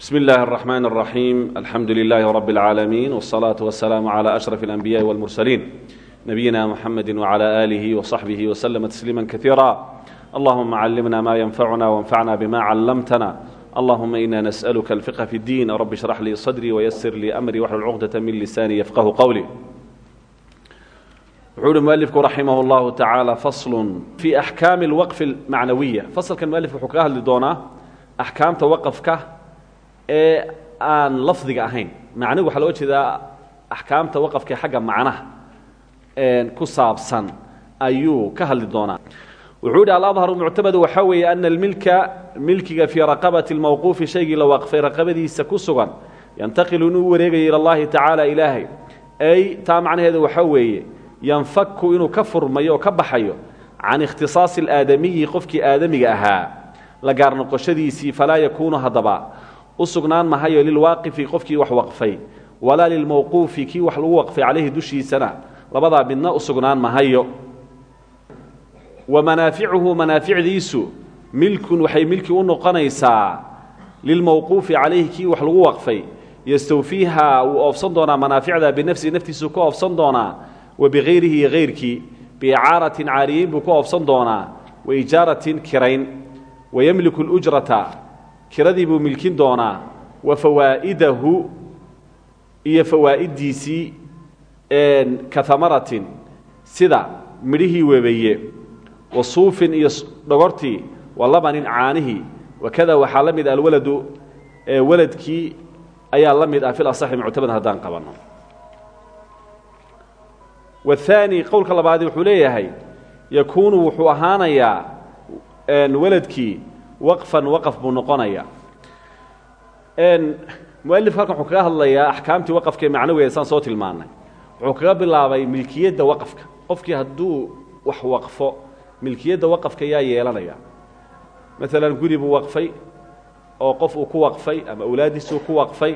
بسم الله الرحمن الرحيم الحمد لله رب العالمين والصلاة والسلام على أشرف الأنبياء والمرسلين نبينا محمد وعلى آله وصحبه وسلم تسليما كثيرا اللهم علمنا ما ينفعنا وانفعنا بما علمتنا اللهم إنا نسألك الفقه في الدين رب اشرح لي صدري ويسر لي أمري واحلل عقدة من لساني يفقه قولي wuxuu uhi mualifku raximah اllahu tacaala faslun fii axkaami اlwaqfi اlmacnawiya fasalkan mualifku wuxuu kaga hadli doonaa axkaamta waqafka ee aan lafdiga ahayn. Macnigu waxaa loo jeedaa axkaamta waqafka ee xagga macnaha ku saabsan ayuu ka hadli doonaa. Wuxuu yidhi aladharu muctamadu waxaa weeye ana almilka milkiga fii raqabati اlmawquufi shaygii la waqfay raqabadiisa ku sugan yantaqilu inuu wareegayo ila اllahi tacaala ay taa macnaheedu waxaa weeye yanfaku inuu ka furmayo oo ka baxayo can ikhtisaasi alaadamiyi qofkii aadamiga ahaa. La gaar noqoshadiisii falaa yakuunu haddaba u sugnaan mahayo lilwaaqifi qofkii wax waqfay walaa lilmawquufi kii wax lagu waqfay calayhi dushiisana labadaa midna u sugnaan mahayo. Wa manaaficuhu manaaficdiisu milkun waxay milki u noqonaysaa lilmawquufi calayhi kii wax lagu waqfay yastawfiiha wuu oofsan doonaa manaaficda binafsihi naftiisuu ka oofsan doonaa wabikayrihi iyo kayrkii biicaaratin caariyeyn buu ku oofsan doonaa wa ijaaratin kirayn wayemliku lujrata kiradii buu milkin doonaa. Wa fawaa'idahu iyo fawaa'iddiisii ka amaratin sida midhihii webeeye wa suufin iyo dhogortii wa labanin caanihii. Wakada waxaa la mid alwaladu waladkii ayaa la mid ah fil asaxi muctamad haddaan qabanno. Wahaani qowlka labaadi wuxuu leeyahay yakuunu wuxuu ahaanayaa waladkii waqfan waqaf buu noqonayaa mualif halkan wuxuu kaga hadlayaa axkaamtii waqafka ee soo tilmaanay. Wuxuu kaga bilaabay milkiyadda waqafka qofkii hadduu wax waqfo milkiyadda waqafka yaa yeelanaya. Maalan guri buu waqfay oo qof uu ku waqfay ama awlaaddiisuu ku waqfay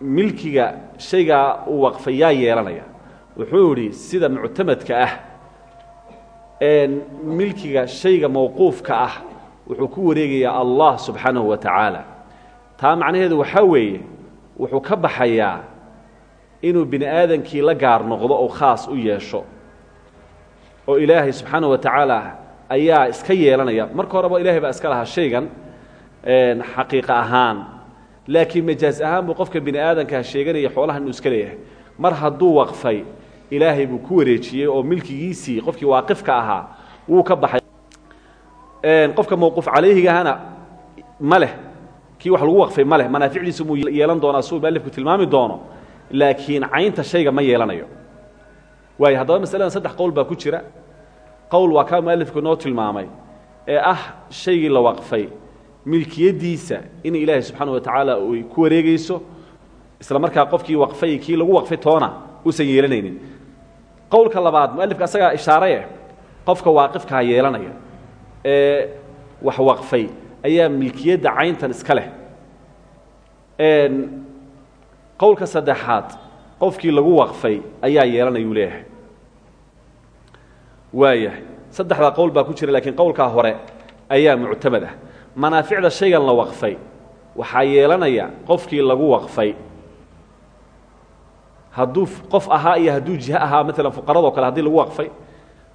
milkiga shaygaa uu waqfay yeelanaya. Wuxuu sida muctamadka ah milkiga shayga mawquufka ah wuxuu ku wareegayaa allah subxaanahu wa tacaala taa macnaheedu waxaa weeye wuxuu ka baxayaa inuu bini aadankii la gaar noqdo oo khaas u yeesho. Oo ilaahay subxaanahu wa tacaala ayaa iska yeelanaya. Marka horeba ilahay baa iska lahaa shaygan xaqiiqa ahaan. Laakiin majaas ahaan buu qofka bini aadankaa sheeganaya xoolahan inuu iska leeyahay. Mar hadduu waqfay ilaahay buu ku wareejiyey oo milkigiisii qofkii waaqifka ahaa wuu ka baxay. Qofka mawquuf calayhigahana ma leh kii wax lagu waqfay ma leh manaaficdiisu muu yeelan doonaa suu mualifku tilmaami doono laakiin caynta shayga ma yeelanayo. Waayo haddaba masaladan saddex qowl baa ku jira. Qowl waa kaa mualifku noo tilmaamay ee ah shaygii la waqfay milkiyadiisa in ilaahay subxaana wa tacaala ay ku wareegayso isla markaa qofkii waqfay kii lagu waqfay toona uusan yeelanaynin qowlka labaad mualifka asagaa ishaareye qofka waaqifkaa yeelanaya ee wax waqfay ayaa milkiyadda cayntan iska leh. Qowlka saddexaad qofkii lagu waqfay ayaa yeelanayuu leeyahay. Waayahay saddexdaa qowl baa ku jira laakiin qowlkaa hore ayaa muctamad ah. Manaaficda shaygan la waqfay waxaa yeelanaya qofkii lagu waqfay hadduu qof ahaa iyo hadduu jiho ahaa maalan fuqaradoo kale haddii lagu waqfay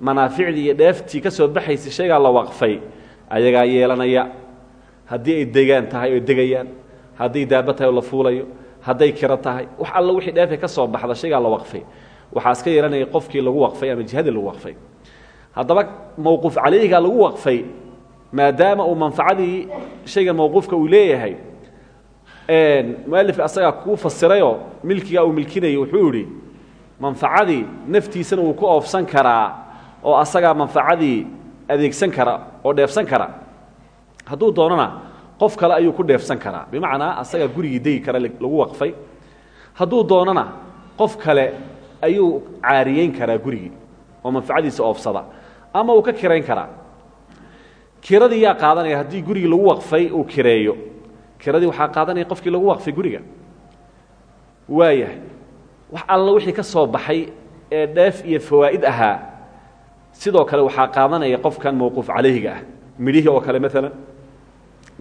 manaaficdii iyo dheeftii ka soo baxaysay shaygaa la waqfay ayagaa yeelanaya. Haddii ay degaan tahay oo degayaan hadday daaba tahay oo la fuulayo hadday kiro tahay wax alla wixii dheefay ka soo baxda shaygaa la waqfay. Waxaa iska yeelanaya qofkii lagu waqfay ama jihadii lagu waqfay. Haddaba mawquuf calayhiga lagu waqfay maadaama uu manfacadii shaygan mawquufka uu leeyahay mualifka asagaa kuu fasirayoo milkigaa uu milkinayay wuxuu idhi manfacadii naftiisana wuu ku oofsan karaa oo asagaa manfacadii adeegsan kara oo dheefsan kara. Hadduu doonana qof kale ayuu ku dheefsan karaa. Bimacnaa asagaa gurigii degi kara lagu waqfay. Hadduu doonana qof kale ayuu caariyeyn karaa gurigii oo manfacadiisa oofsada ama uu ka kirayn karaa. Kiradii yaa qaadanaya haddii gurigii lagu waqfay uu kireeyo kiradii waxaa qaadanaya qofkii lagu waqfay guriga. Waayahay wax alla wixii ka soo baxay ee dheef iyo fawaa'id ahaa sidoo kale waxaa qaadanaya qofkan mawquuf calayhiga ah. Midhihii oo kale maalan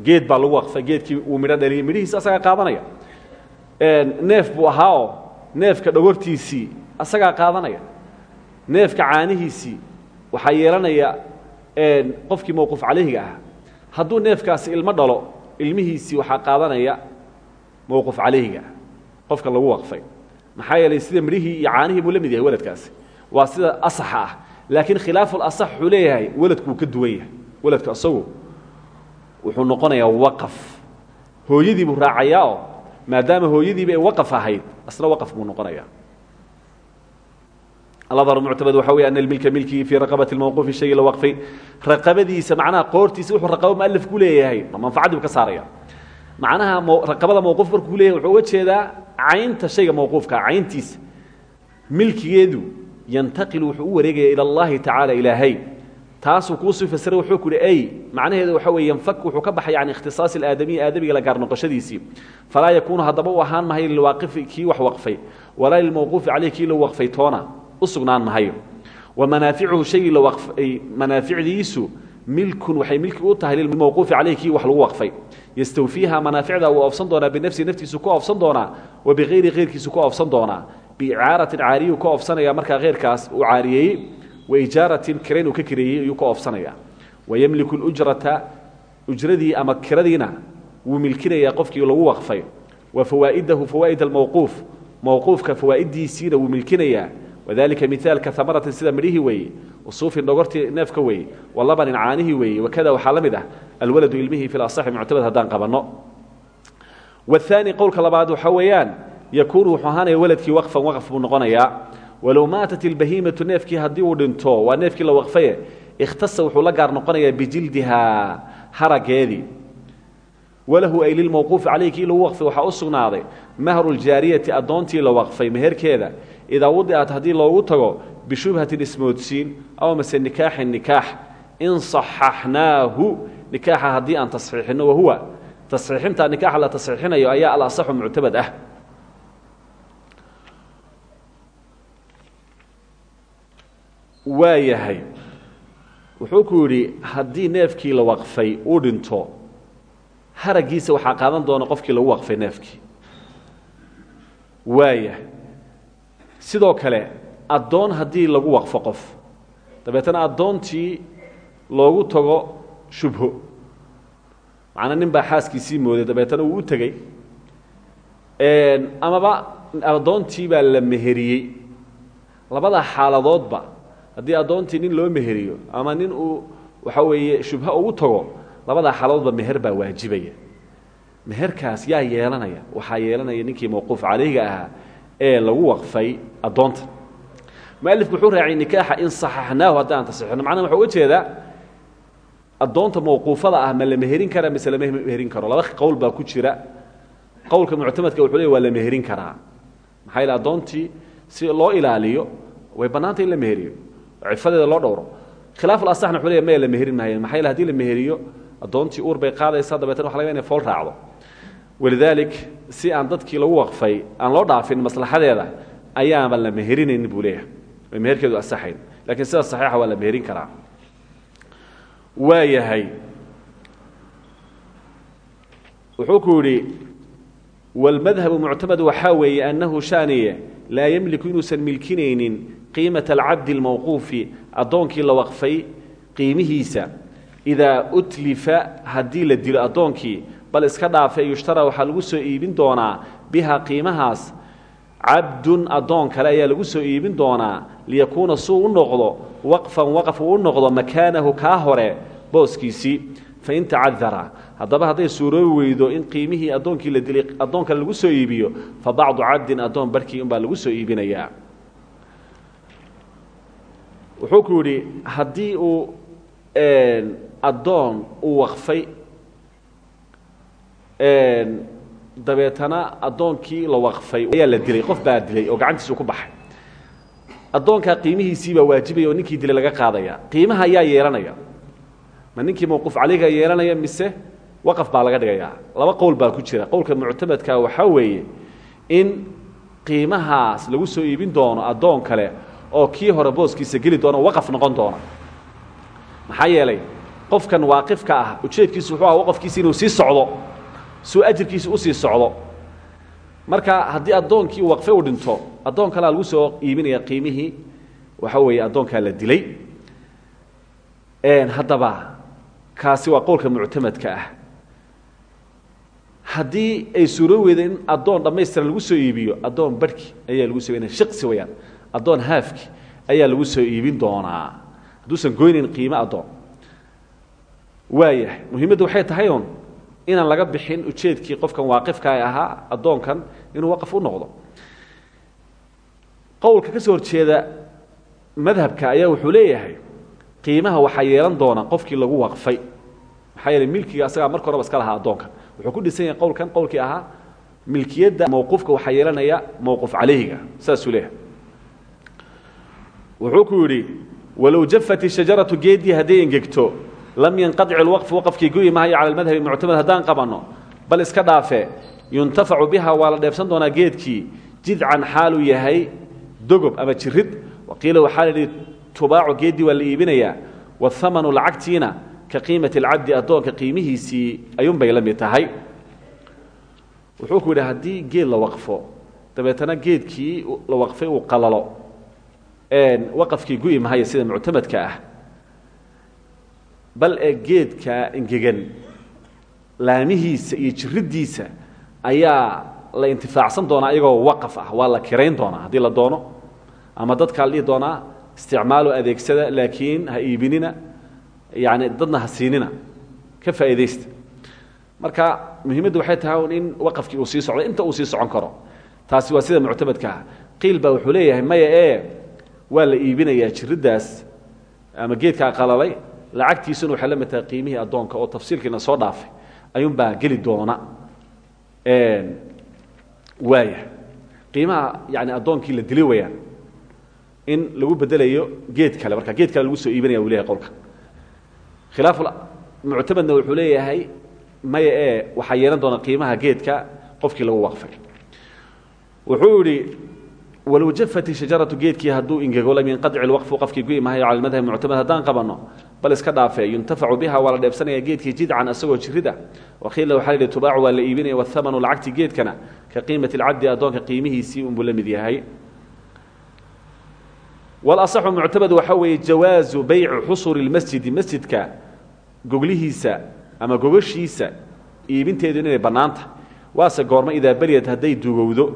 geed baa lagu waqfay geedkii uu midho dhaliyey midhihiisi asagaa qaadanaya. Neef buu ahaa neefka dhogortiisii asagaa qaadanaya. Neefka caanihiisii waxaa yeelanaya qofkii mawquuf calayhiga ah neefkaasi ilmo dhalo ilmihiisii waxaa qaadanaya mawquuf calayhiga qofka lagu waqfay. Maxaa yeelay sida midhihii iyo caanihii buu la mid yahay weladkaasi. Waa sida asaxa ah laakiin khilaafulasax wuxuu leeyahay weladku ka duwan yahay. Weladku asagu wuxuu noqonayaa waqaf. Hooyadii buu raacayaa maadaama hooyadiiba ay waqaf ahayd asna waqaf buu noqonayaa aladhar muctamad waxa wey ana milka milkii fii raqabati mawquufi shaygi la waqfay. Raqabadiisa macnaha qoortiisa wuxuu raqabo mualif ku leeyahay. Manfacadii buu ka saaraya macnaha raqabada mawquuf markuu leeyahay wuxuu uga jeedaa caynta shayga mawquufka cayntiisa. Milkigeedu yantaqilu wuxuu u wareegaya ila allahi tacaala ilaahay. Taasuu kuusii fasiray wuxuu ku uhi ay macnaheedu waxa weeye yanfak wuxuu ka baxay can ikhtisaasi alaadamiyi aadamiga la gaar noqoshadiisii falaa yakuunu haddaba u ahaan mahayo lilwaaqifi kii wax waqfay. Walaa lilmawquufi caleyh kii la waqfay toona u sugnaan mahayo wa manaaficuhu shaygii la waqfay manaaficdiisu milkun waxay milki u tahay lilmawquufi caleyh kii wax lagu waqfay. Yastawfiiha manaaficda wuu oofsan doonaa binafsihi naftiisu ku oofsan doonaa wa bikayri keyrkiisu ku oofsan doonaa. Biicaaratin caariyuu ka oofsanaya markaa keyrkaas uu caariyeeyey waijaaratin kirayn uu ka kireeyey ayuu ka oofsanaya. Wayemliku lujrata ama kiradiina wuu milkinayaa qofkii lagu waqfay. Wa fawaa'idahu fawaa'id almawquuf mawquufka fawaa'idiisiina wuu milkinayaa wadalika mihaalka amaratin sida midhihii weeye usuufin dhogortii neefka weeye walabanin caanihii weeye wakada waxaa la mid ah alwaladu ilmihii fi lasaxi muctamad haddaan qabanno. Wahaani qowlka labaad waxaa weeyaan yakuunu wuxuu ahaanaya waladkii waqfan waqf buu noqonayaa. Walow maatat ilbahiimatu neefkii haddii uu dhinto waa neefkii la waqfaye ikhtasa wuxuu la gaar noqonayaa bijildihaa harageedii walahu ay lilmawquufi calayhi kii lagu waqfay waxaa u sugnaaday mahru ljaariyati addoontii la waqfay meherkeeda idaa wadicat haddii loogu tago bishubhatin ismoodsiin aw mase nikaaxin nikaax in saxaxnaahu nikaaxa haddii aan tasxiixinno wahuwa tasxiixintaa nikaaxa la tasxiixinayo ayaa alasaxu muctabad ah waa yahay wuxuu ku yidhi haddii neefkii la waqfay uu dhinto haragiisa waxaa qaadan doona qofkii lagu waqfay neefkii waaya sidoo kale addoon haddii lagu waqfo qof. Dabeetana addoontii loogu tago shubho macnaa nin baa xaaskiisii mooday dabeetana wuu u tegey. Amaba addoontii baa la meheriyey. Labada xaaladoodba haddii addoontii nin loo meheriyo ama nin uu waxa weeye shubho ugu tago labadaa xaaladoodba meher baa waajibaya. Meherkaas yaa yeelanaya waxaa yeelanaya ninkii mawquuf calayhiga ahaa ee lagu waqfay addoonta. Mualifku wuxuu raaciyay nikaaxa in saxaxnaahu haddaan tasixino macnaha waxaa uga jeedaa addoonta mawquufada ah ma la meherin karaa mise lama meherin karo. Laba qowl baa ku jira. Qowlka muctamadka wuxuu leey waa la meherin karaa. Maxaa yaele addoontii si loo ilaaliyo way bannaanta in la meheriyo cifadeeda loo dhowro. Khilaaf alasaxna wuxuu leeya maya la meherin maayo. Maxaa yaele haddii la meheriyo addoontii uur bay qaadaysaa dabeetana waxa laga inay fool raacdo walidaalik si aan dadkii lagu waqfay aan loo dhaafin maslaxadeeda ayaaba la meherinayn buu leeyahay way meherkeedu asaxayn lakiin sida saxiixa waa la meherin karaa waa yahay wuxuu ku yidhi wاlmadhabu muctamad waxaa weeye annahu shaaniye laa yemliku inuusan milkinaynin qiimaةa alcabdi اlmawquufi addoonkii la waqfay qiimihiisa idaa utlifa haddii la dilo addoonkii bal iska dhaafe yushtaraa waxaa lagu soo iibin doonaa biha qiimahaas. Cabdun addoon kale ayaa lagu soo iibin doonaa liyakuuna suu u noqdo waqfan waqf uu u noqdo makaanahu kaa hore booskiisii. Fain tacadara haddaba hadday suuroobi weydo in qiimihii addoonkii la dilay addoon kale lagu soo iibiyo fa bacdu cabdin addoon barhkii unbaa lagu soo iibinayaa. Wuxuu ku yidhi haddii uu addoon uu waqfay dabeetana addoonkii la waqfay ayaa la dilay qof baa dilay oo gacantiisu ku baxay. Addoonkaa qiimihiisiibaa waajibaya oo ninkii dilay laga qaadaya. Qiimaha ayaa yeelanaya. Ma ninkii mawquuf calayga yeelanaya mise waqaf baa laga dhigayaa laba qowl baa ku jira. Qowlka muctamadka waxaa weeye in qiimahaas lagu soo iibin doono addoon kale oo kii hore booskiisa geli doona waqaf noqon doona. Maxaa yeelay? Qofkan waaqifka ah ujeedkiisu wuxuu aha waqafkiisi inuu sii socdo suu ajirkiisa u sii socdo. Marka haddii addoonkii waqfe u dhinto addoon kalea lagu soo iibinaya qiimihii waxa weeye addoonkaa la dilay. Haddaba kaasi waa qowlka muctamadka ah. Haddii ay suuro weyda in addoon dhammaystiran lagu soo iibiyo addoon barhki ayaa lagu soo shiqsi wayaan addoon haafki ayaa lagu soo iibin doonaa. Hadduusan goynayn qiimo addoon. Waayahay muhiimaddu waxay tahay un inaan laga bixin ujeedkii qofkan waaqifka ay ahaa addoonkan inuu waqaf u noqdo. Qowlka ka soo horjeeda madhabka ayaa wuxuu leeyahay qiimaha waxaa yeelan doona qofkii lagu waqfay. Maxaa yeele milkiga asagaa marka horeba iska lahaa addoonka. Wuxuu ku dhisan yahay qowlkan qowlkii ahaa milkiyadda mawquufka waxaa yeelanaya mawquuf calayhiga saasuu leeyahay. Wuxuu ku yidhi walow jafat shajaratu geedii hadday engegto lam yanqadic lwaqfu waqafkii goyi mahayo cala almadhabi muctamad haddaan qabanno bal iska dhaafe yuntafacu biha waa la dheefsan doonaa geedkii jidcan xaaluu yahay dogob ama jirid waqiila waxaa la yidhi tubaacu geeddii waa la iibinayaa wahamanu lacagtiina ka qiimati alcabdi addoonka qiimihiisii ayuunbay la mid tahay wuxuu ku yidhi haddii geed la waqfo dabeetana geedkii la waqfay uu qalalo waqafkii gu'i mahaya sida muctamadka bal ee geedka engegan laamihiisa iyo jiriddiisa ayaa la intifaacsan doonaa iyagoo waqaf ah waa la kirayn doonaa haddii la doono. Ama dadkaa la dhihi doonaa isticmaalu adeegsada laakiin ha iibinina yani dadna ha siinina. Ka faa'iidaysta. Marka muhiimaddu waxay tahay in waqafkii uu sii socdo inta uu sii socon karo. Taasi waa sida muctamadka ah. Qiil baa wuxuu leeyahay maya ee waa la iibinayaa jiriddaas ama geedkaa qalalay lacagtiisuna waxay la mid tahay qiimihii addoonka oo tafsiilkiina soo dhaafay ayuunbaa geli doona waaya qiimaha yani addoonkii la dili wayaan in lagu bedelayo geed kale marka geed kale lagu soo iibinaya uu leeyahay qolka. Khilaafu muctamadna wuxuu leeyahay maya ee waxaa yeelan doona qiimaha geedka qofkii lagu waqfay. Wuxuu yidhi walow jafat shajaratu geedkii hadduu ingego lam yanqadic lwaqfu qofkii gu'i mahayo cala almadhabi muctamad haddaan qabanno bal iska dhaafee yuntafacu biha waa la dheebsanaya geedkii jidcan asagoo jirida. Waqiila waxaa yidhi tubaacu waa la iibinaya wahamanu lacagti geedkana ka qiimati alcabdi addoonka qiimihiisii unbuu la mid yahay. Walasaxu muctamad waxaa weeye jawaazu bayci xusuri lmasjidi masjidka goglihiisa ama gogashiisa iibinteedu inay bannaanta waase goormo idaa baryad hadday dugowdo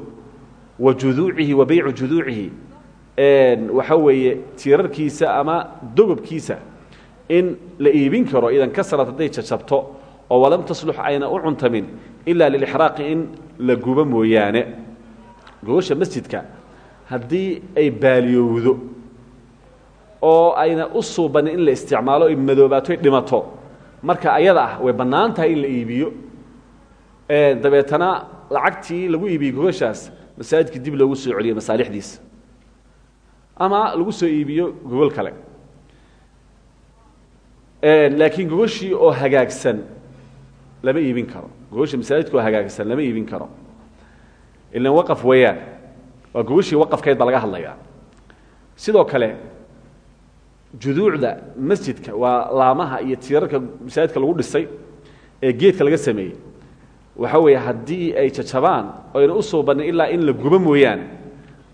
wa juduucihi wa baycu juduucihi waxa weeye tiirarkiisa ama dogobkiisa in la iibin karo idan kasarad hadday jajabto oo walam taslux ayna u cuntamin ilaa lilixraaqi in la gubo mooyaane. Gogasha masjidka haddii ay baaliyowdo oo ayna u suubanin in la isticmaalo ay madoobaato dhimato marka ayada ah way bannaan tahay in la iibiyo. Dabeetana lacagtii lagu iibiyey gogashaas masaajidka dib loogu soo celiyo masaalixdiisa ama lagu soo iibiyo gogol kale laakiin gogashii oo hagaagsan lama iibin karo. Gogashii masaajidka oo hagaagsan lama iibin karo. Ilan waqaf weeyaan. Waa gogashii waqafkeed baa laga hadlayaa. Sidoo kale juduucda masjidka waa laamaha iyo tiirarka masaajidka lagu dhisay ee geedka laga sameeyey. Waxa weeye haddii ay jajabaan oyna u suubannin ilaa in la gubo mooyaane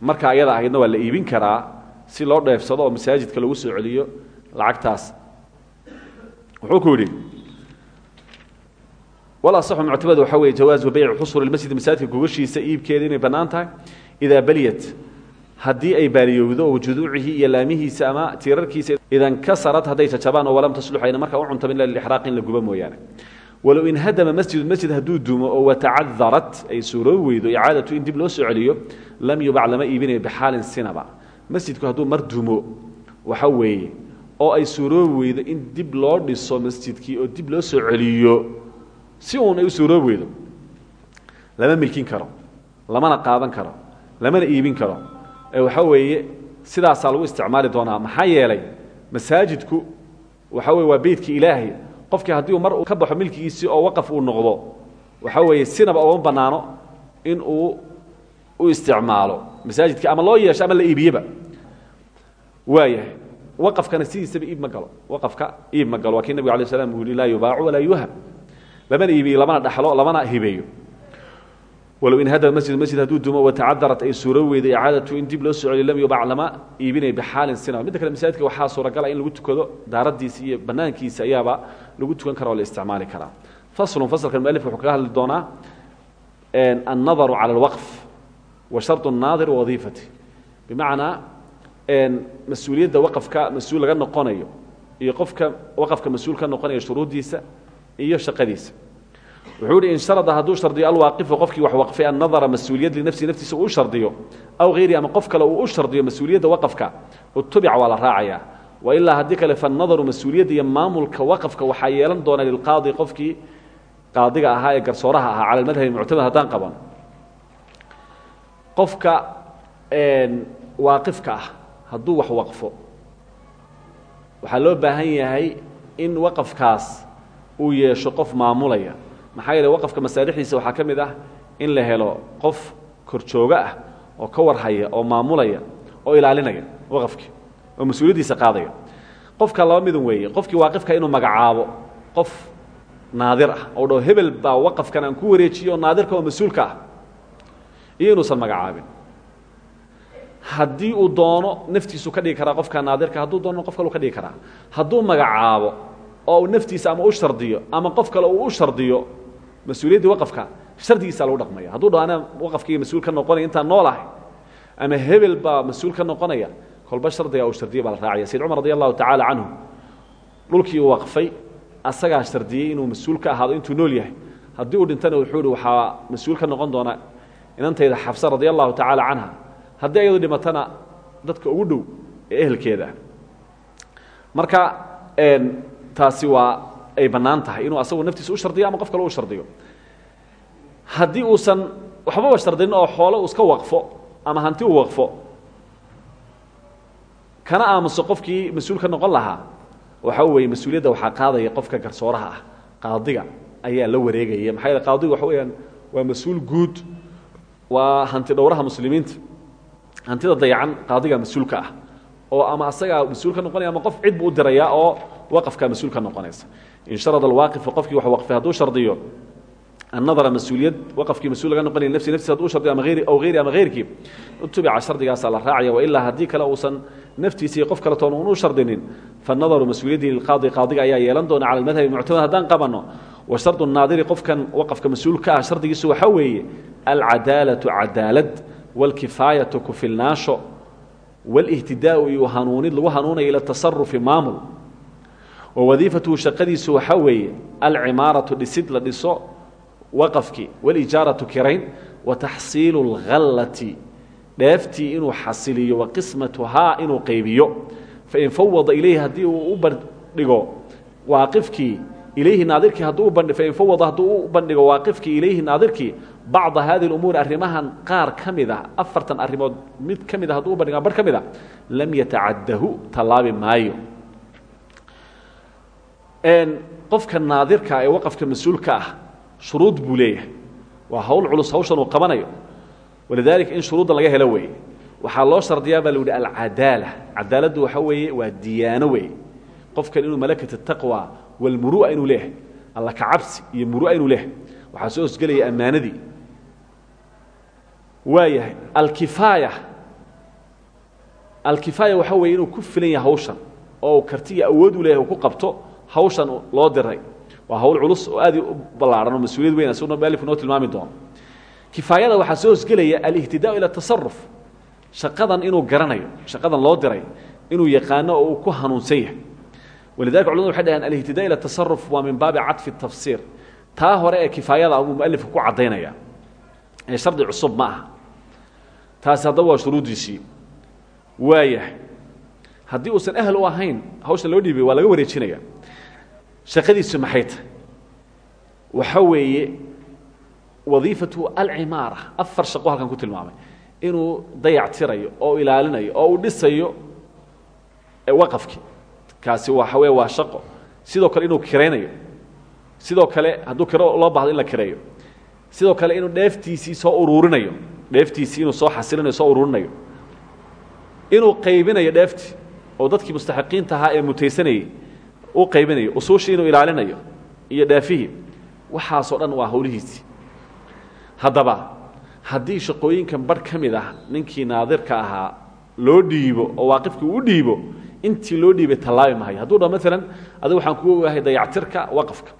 marka ayada ahaydna waa la iibin karaa si loo dheefsado oo masaajidka lagu soo celiyo lacagtaas wuxuu ku yidhi walasaxu muctamad waxaa weeye jawaazu bayci xusuri lmasjid masaajidka gogashiisa iibkeeda inay bannaan tahay. Idaa baliyat haddii ay baaliyowdo oo juduucihii iyo laamihiisa ama tiirarkiisa idan kasarad hadday jajabaan oo walam taslux ayna markaa u cuntamin ila lixraaq in la gubo mooyaane. Walow inhadama masjidu masjid hadduu dumo oo watacadarat ay suuroo weydo icaadatu in dib loo soo celiyo lam yubac lama iibinayo bixaalin sinaba. Masjidku hadduu mar dumo waxa weeye oo ay suuroo weydo in dib loo dhiso masjidkii oo dib loo soo celiyo si uun u suuroo weydo. Lama milkin karo lamana qaadan karo lamana iibin karo. Ee waxa weeye sidaasaa lagu isticmaali doonaa. Maxaa yeelay masaajidku waxa weye waa beytkii ilaahay. Qofkii haddii uu mar ka baxo milkigiisii oo waqaf uu noqdo waxa weeye sinaba ooma bannaano in uu u isticmaalo. Masaajidka ama loo yeesho ama la iibiyeba waayahay waqafkana sidiisaba iib ma galo. Waqafka iib ma galo. Waa kii nabig alay slam uu yihi laa yubaacu walaa yuhab. Lamana iibiyo lamana dhaxlo lamana hibeeyo. Walow in hada masjid masjid hadduu dumo watacadarat ay suuro weyday icaadatu in dib loo soo celiyo lam yubac lama iibinay bixaalin sina midda kale masaajidka waxaa suuragala in lagu tukado daaradiisa iyo banaankiisa ayaaba lagu tukan kara oo la isticmaali karaa faslun faslkan mualifka wuxuu kaga hadli doonaa annadaru cala alwaqf wa shardu الnaadir wawadiifati bimacnaa mas'uuliyadda waqafka mas'uul laga noqonayo iyo qofka waqafka mas'uul ka noqonaya shuruuddiisa iyo shaqadiisa. Wuxuu ihi in sharada hadduu shardiyo alwaaqifu qofkii wax waqfay annadara mas'uuliyad linafsihi naftiisa uu shardiyo aw hayri ama qof kale uu u shardiyo mas'uuliyadda waqafka utubica waa la raacayaa wa ilaa haddii kale fanadaru mas'uuliyadda iyo maamulka waqafka waxaa yeelan doona lilqaadi qofkii qaadiga ahaa ee garsooraha ahaa cala almadhabi muctamad haddaan qaban. Qofka waaqifka ah hadduu wax waqfo. Waxaa loo baahan yahay in waqafkaas uu yeesho qof maamulaya. Maxaa yeele waqafka masaalixdiisa waxaa ka ah in la helo qof korjoogo ah oo ka warhaya oo maamulaya oo ilaalinaya waqafkii oo mas'uuliyaddiisa qaadaya. Qofka laba midun weeye. Qofkii waaqifka inuu magacaabo qof naadir ah oo dhaho hebel baa waqafkan aan ku wareejiyo naadirka oo mas'uulka ah iyo inuusan magacaabin haddii uu doono naftiisu ka dhigi karaa qofka naadirka hadduu doono qof kale u ka dhigi karaa. Hadduu magacaabo oo naftiisa ama u shardiyo ama qof kale uu u shardiyo mas'uuliyaddii waqafka shardigiisaa lagu dhaqmaya. Hadduu dhaho anaa waqafkii mas'uul ka noqonaya intaan noolahay ama hebel baa mas'uul ka noqonaya kolba shardiga uu shardiya baa la raacaya. Sayd cumar radi allahu tacaala canhu dhulkii uu waqfay asagaa shardiyey inuu mas'uul ka ahaado intuu nool yahay. Haddii uu dhintana wuxuu ihi waxaa mas'uul ka noqon doona inantayda xafsa radi allahu tacaala canha haddii ayadu dhimatana dadka ugu dhow ee ehelkeeda. Marka taasi waa ay bannaan tahay inuu asagu naftiisa u shardiyo ama qof kale u shardiyo. Haddii uusan waxbaba shardinin oo xoolo uu iska waqfo ama hanti uu waqfo kana aamuso qofkii mas'uul ka noqon lahaa waxa weeye mas'uuliyadda waxaa qaadaya qofka garsooraha ah. Qaadiga ayaa la wareegaya. Maxaa yeele qaadigu waxa weeyaan waa mas'uul guud waa hanti dhowraha muslimiinta hantida dayacan qaadiga mas'uulka ah oo ama asagaa mas'uul ka noqonaya ama qof cid buu u oo waqafkaa mas'uul ka noqonaysa. In sharada alwaaqifu qofkii wax waqfay hadduu shardiyo annadara mas'uuliyad waqafkii mas'uul laga nafsi naftiisa hadduu shardiyo ama hayri aw hayri ama hayrkii utubica shardigaasaa la raacaya wa ilaa haddii kale uusan naftiisa iyo qof kale toona unu shardinin fanadaru mas'uuliyaddii lilqaadi qaadiga ayaa yeelan doona cala almadhabi muctamad haddaan qabanno wa shardu naadiri qofkan waqafka mas'uul ka ah shardigiisu waxaa weeye alcadaalatu cadaalad wاlkifaayatu ku filnaasho wاlihtidaau iyo hanuunid lagu hanuunayo ila tasarufi maamul wa wadiifatuhu shaqadiisu waxaa weeye alcimaaratu dhisid la dhiso waqafkii walijaaratu kirayn wa taxsiilu اlghallati dheeftii inuu xasiliyo wa qismatuhaa inuu qaybiyo fain fawada ilayhi haddii uu u bandhigo waaqifkii ilayhi naadirkii hadduu fain fawada hadduu u bandhigo waaqifkii ilayhi naadirkii bacda haadi umuuri arimahan qaar ka mida ah, afartan arimood mid ka mida ah hadduu u bandhigaan bar ka mida ah, lam yatacadahu tallaabi maayo. Qofka naadirka ee waqafka mas'uulka ah shuruud buu leeyahay. Waa hawl culus hawshan uu qabanayo. Walidaalika in shuruudda laga helo weeye. Waxaa loo shardiyaa baa laidhi alcadaala cadaaladdu waxaa weeye waa diyaano weeye. Qofkan inuu malakat taqwa walmuru'a inuu leeyahay. Alla ka cabsi iyo muru'a inuu leeyahay. Waxaa soo hosgelaya ammaanadii waa yahay alkifaaya. Alkifaaya waxa weeye inuu ku filan yahay hawshan oo uu karti iyo awood u leeyahay ku qabto hawshan loo diray. Waa hawl culus oo aad u ballaaran oo mas'uuliyad weyn asaguna mualifku noo tilmaami doono. Kifaayada waxaa soo hosgelaya alihtidaau ila tasaruf shaqadan inuu garanayo shaqadan loo diray inuu yaqaano oo ku hanuunsan yahay. Walidalika culamadu waxay dhaheen alihtidaa ila tasaruf waa min baabi cadfi tafsiir. Taa hore ee kifaayada abuu mualifku ku caddaynaya shardi cusub ma aha. Taasi haddaba waa shuruuddiisii waayahay haddii uusan ahal u ahayn hawsha loo dhiibay waa laga wareejinaya. Shaqadiisu maxay waxa weeye wadiifatu alcimaara afar shaqo halkan ku tilmaamay. Inuu dayac tirayo oo ilaalinayo oo uu dhisayo waqafkii kaasi waxa weye waa shaqo. Sidoo kale inuu kiraynayo. Sidoo kale hadduu kiro loo baahdo in la kireeyo sidoo kale inuu dheeftiisii soo uruurinayo. Dheeftiisii inuu soo xasilinayo soo uruurinayo. Inuu qaybinayo dheeftii oo dadkii mustaxiqiinta ahaa ee mutaysanayey u qaybinayo usuushii inuu ilaalinayo iyo dhaafihii waxaasoo dhan waa howlihiisii haddaba haddii shaqooyinkan barh ka ah ninkii naadirka ahaa loo dhiibo oo waaqifkii u dhiibo intii loo dhiibay tallaabi mahayo hadduu dhaho maalan adigu waxaan kugu ogahay dayactirka waqafka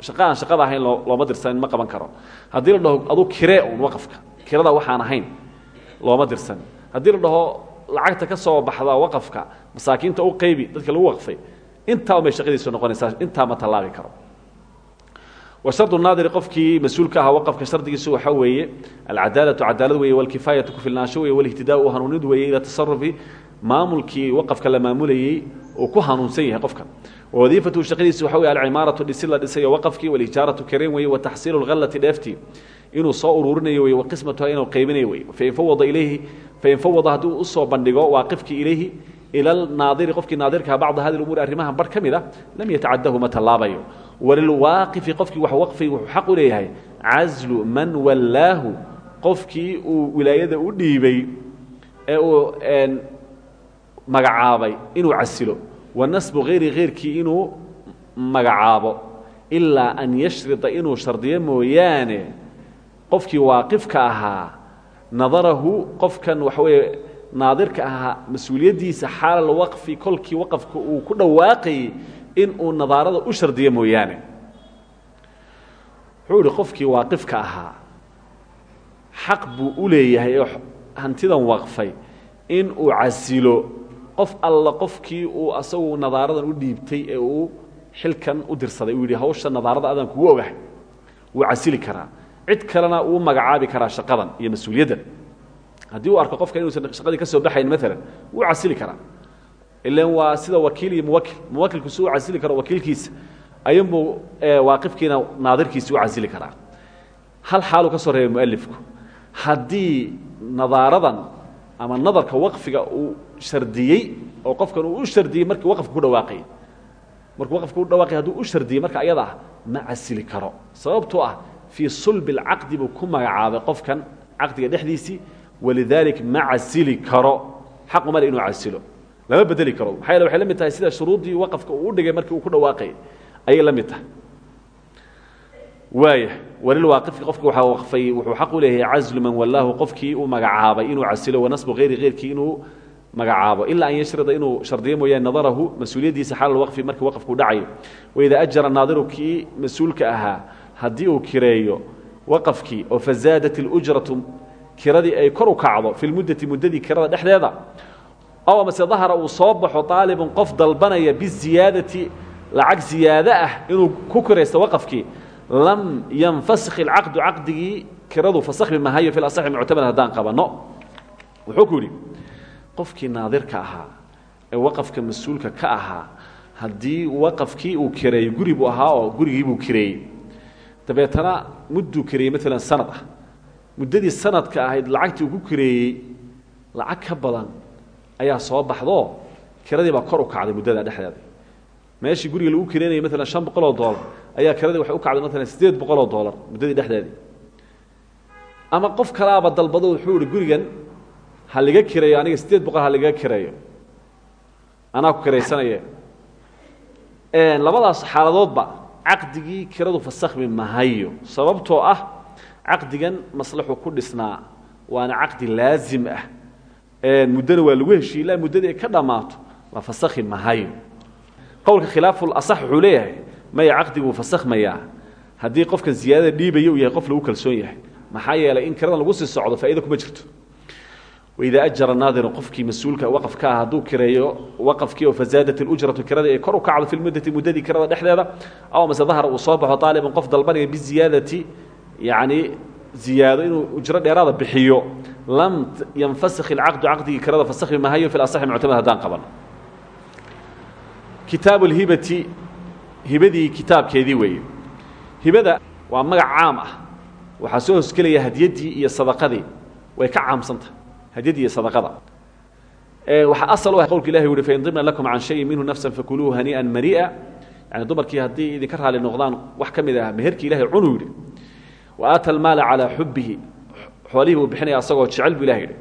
shaqa aan shaqada ahayn loo looma dirsanin ma qaban karo. Haddii la dhaho aduu kiree un waqafka kirada waxaan ahayn looma dirsan. Haddii la dhaho lacagta ka soo baxda waqafka masaakiinta u qaybi dadka lagu waqfay intaa unbay shaqadiisu noqonaysaa intaa ma tallaabi karo. Washardu naadiri qofkii mas'uulka ahaa waqafka shardigiisu waxaa weeye alcadaalatu cadaalad weeye walkifaayatu ku filnaansho weeye walihtidaau hanuunid weeye ila tasarufi maamulkii waqafka la maamulayey uu ku hanuunsan yahay qofka. Wadiifatu shaqadiisu waxa wey alcimaaratu dhisid la dhisayo waqafkii walijaaratu kareen weeye wataxsiilu lhallati dheeftii. Inuu soo ururinayo weye waqismatuha inuu qaybinayo weye fain fawada ilayhi fain fawada haddii uu u soo bandhigo waaqifkii ilayhi ila naadiri qofkii naadirkaha bacda hadi umuuri arrimahan bar ka mid a lam yatacadahu ma tallaabayo. Walilwaaqifi qofkii wax waqfay wuxuu xaq u leeyahay man wallaahu qofkii uu u dhiibay ee magacaabay inuu casilo. Wanasbu hayri heyrkii inuu magacaabo. Ilaa an yashrida inuu shardiyo mooyaane. Qofkii waaqifka ahaa nadarahu qofkan waxa weeye naadirka ahaa mas'uuliyaddiisa xaalal waqfi kolkii waqafka uu ku dhawaaqayey in uu nadaarada u shardiyo mooyaane. Wuxuu ihi waaqifka ahaa xaq buu u leeyahay oo hantidan waqfay in uu casilo qof alla qofkii uu asagu nadaaradan u dhiibtay ee uu xilkan u dirsaday uu yidhi hawsha nadaarada adaan kugu ogahay. Wuu casili karaa. Cid kalena uu magacaabi karaa shaqadan iyo mas'uuliyaddan. Haddii uu arko qofka inuusan shaqadii ka soo baxayn maalan wuu casili karaa. Ilan waa sida wakiil iyo muwakil muwakilku si uu casili karo wakiilkiisa ayunbuu waaqifkiina naadirkiisi u casili karaa. Hal xaaluu ka soo reebay mualifku haddii nadaaradan ama nadarka waqfiga uu shardiyey oo qofkan uu u shardiyey markii waqafka ku dhawaaqayay markuu waqafka u dhawaaqay hadduu u shardiyey marka ayada ah ma casili karo. Sababtoo ah fii sulbi alcaqdi buu ku magacaabay qofkan caqdiga dhexdiisii walidaalik ma casili karo. Xaqu male inuu casilo. Lama bedeli karo. Maxaa yeele waxay la mid tahay sida shuruuddii waqafka uu u dhigay markii uu ku dhawaaqayay ayay la mid tahay. Waaya walilwaaqifki qofki waxaa waqfay wuxuu xaq u leeyahay caslu man wallaahu qofkii uu magacaabay inuu casilo wanasbu hayri heyrkii inuu magacaabo. Ilaa an yashrida inuu shardiyo mooyaane nadarahu mas'uuliyaddiisa waqfi markii waqafku dhacayo waidaa ajara naadiru kii mas'uulka ahaa uu kireeyo waqafkii oo fazaadat ilujratu kiradii ay kor u kacdo fi lmuddati muddadii kirada dhexdeeda aw amase dahara uu soo baxo aalibun qof dalbanaya biziyaadati lacag ziyaado ah inuu ku kiraysto waqafkii lam yanfasikh ilcaqdu caqdigii kiradu fasakhmi mahayo fi asaxi muctamad haddaan qabanno wuxuu ku qofkii naadirka ahaa ee waqafka mas'uulka ka ahaa haddii waqafkii uu kireeyo guri buu ahaa oo gurigii buu kireeyey dabeetana mudduu kireeyey maalan sanad ah. Muddadii sanadka ahayd lacagtii uu ku kireeyey lacag ka badan ayaa soo baxdoo kiradii baa kor u kacday muddada dhexdeeda. Meeshii guriga lagu kireynayay maalan shan boqol oo ayaa kiradii waxay u kacday maalan siddeed boqol oo muddadii dhexdeedii. Ama qof kalaaba dalbado wuxuu gurigan ha liga kireeyo aniga siddeed boqol ha ligaga kireeyo anaa ku kiraysanaye. Labadaas xaaladoodba caqdigii kiradu fasakhmi mahayo sababtoo ah caqdigan maslaxu ku dhisnaa waana caqdi laazim ah. Muddana waa lagu heshiye ilaa muddadii ay ka dhammaato la fasakhi mahayo qowlka khilaafu asax wuxuu leeyahay maya caqdiguu fasakhmayaa haddii qofkan ziyaadada dhiibaya uu yahay qof lagu kalsoon yahay. Maxaa yeelay in kiradan lagu sii socdo faa'ido kuma jirto waidaa ajara naadiru qofkii mas'uulka waqafka ah hadduu kireeyo waqafkii oo fazaadat ilujratu kiradii ay kor u kacdo fi lmuddati muddadii kirada dhexdeeda aw mase dahara uu soo baxo aaliban qof dalbanaya biziyaadati yacni ziyaado inuu ujro dheeraada bixiyo lam yanfasikh ilcaqdu caqdigii kirada fasakhmi mahayo fi asaxi muctamad haddaan qaban. Kitaabu lhibati hibadii kitaabkeedii weeye. Hibada waa magac caam ah. Waxaa soo hosgelaya hadyaddii iyo sadaqadii. Way ka caamsantahay hadyaddii iyo sadaqada waxaa asal u ah qowlka ilahi uhi fain dimna lakum can shayin minhu nafsan fakuluuhu hanii'an marii'a yani dumarkii haddii idinka raali noqdaan wax ka mid ah meherkii ilahay cunuu yidhi wa aata almaala calaa xubbihi xoolihii buu bixinaya asagoo jecel buu ilah yidhi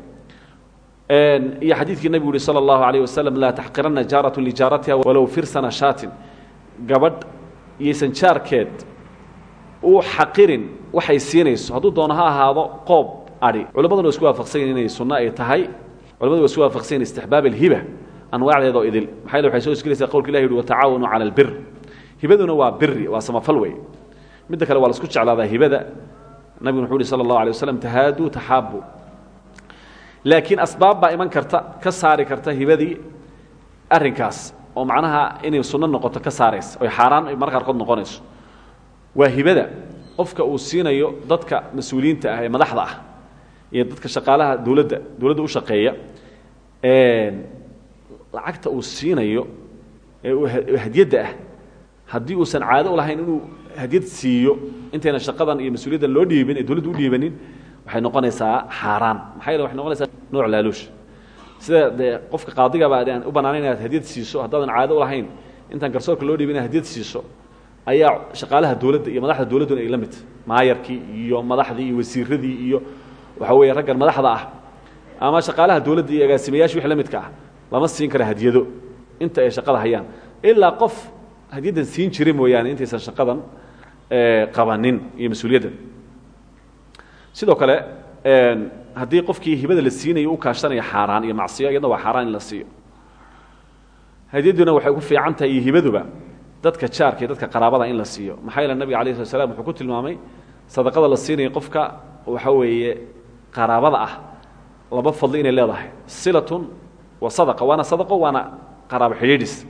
iyo xadiidkii nebigu uhi salى اllahu عalيه waslm laa taxqirana jaaraة lijaaratiha walow firsana shaatin gabadh iyaysan jaarkeed u xaqirin waxay siinayso hadduu doono ha ahaado qoob adhi culammaduna wa isku waafaqsan yihiin inay sunno ay tahay. Culamadu isku waafaqsan yihiin istixbaab alhiba anwaacdeeda oo idil. Maxaa yele soo isgelaysaa qowlka ilahi uhi watacaawanuu cala albir hibaduna waa biri waa samafal wey midda kale waa la isku jeclaadaa hibada. Nabiguna wuxu uhi sala اllahu alay waslam tahaaduu taxaabu laakiin iman karta ka saari karta hibadii arrinkaas oo macnaha inay sunno noqoto ka saaraysa oy xaaraan marka qaarkood noqonayso. Waa hibada qofka uu siinayo dadka mas'uuliyiinta ah ee madaxda ah iyo dadka shaqaalaha dowladda dowladda u shaqeeya lacagta uu siinayo ee hadiyadda ah haddii uusan caado u lahayn inuu hadyad siiyo intayna shaqadan iyo mas'uuliyaddan loo dhiibin ee dowladda u dhiibanin waxay noqonaysaa xaaraan. Maxaa yeele waxay noqonaysaa nooc laaluush. Sida dee qofka qaadigaba aan u bannaanayn inaad hadyad siiso haddaadan caado u lahayn intaan garsoorka loo dhiibin inaad hadyad siiso ayaa shaqaalaha dowladda iyo madaxda dowladduna ay la mid maayarkii iyo madaxdii iyo wasiiradii iyo waxa weeye raggan madaxda ah ama shaqaalaha dowladda iyo agaasimayaashii wix la midka ah lama siin kara hadyado inta ay shaqada hayaan. Ilaa qof hadyaddan siin jira mooyaane intaysan shaqadan qabanin iyo mas'uuliyaddan. Sidoo kale haddii qofkii hibada la siinayo u kaashanaya xaaraan iyo macsiyo iyadna waa xaaraan in la siiyo. Hadyadduna waxay ku fiican tahay iyo hibaduba dadka jaarka iyo dadka qaraabada in la siiyo. Maxaa yeele nabiga alayh slat slam wuxuu ku tilmaamay sadaqada la siinayo qofka waxa weeye qaraabada ah laba fadli inay leedahay silatun wa sadaqa waana sadaqo waana qaraabo xidhiidhis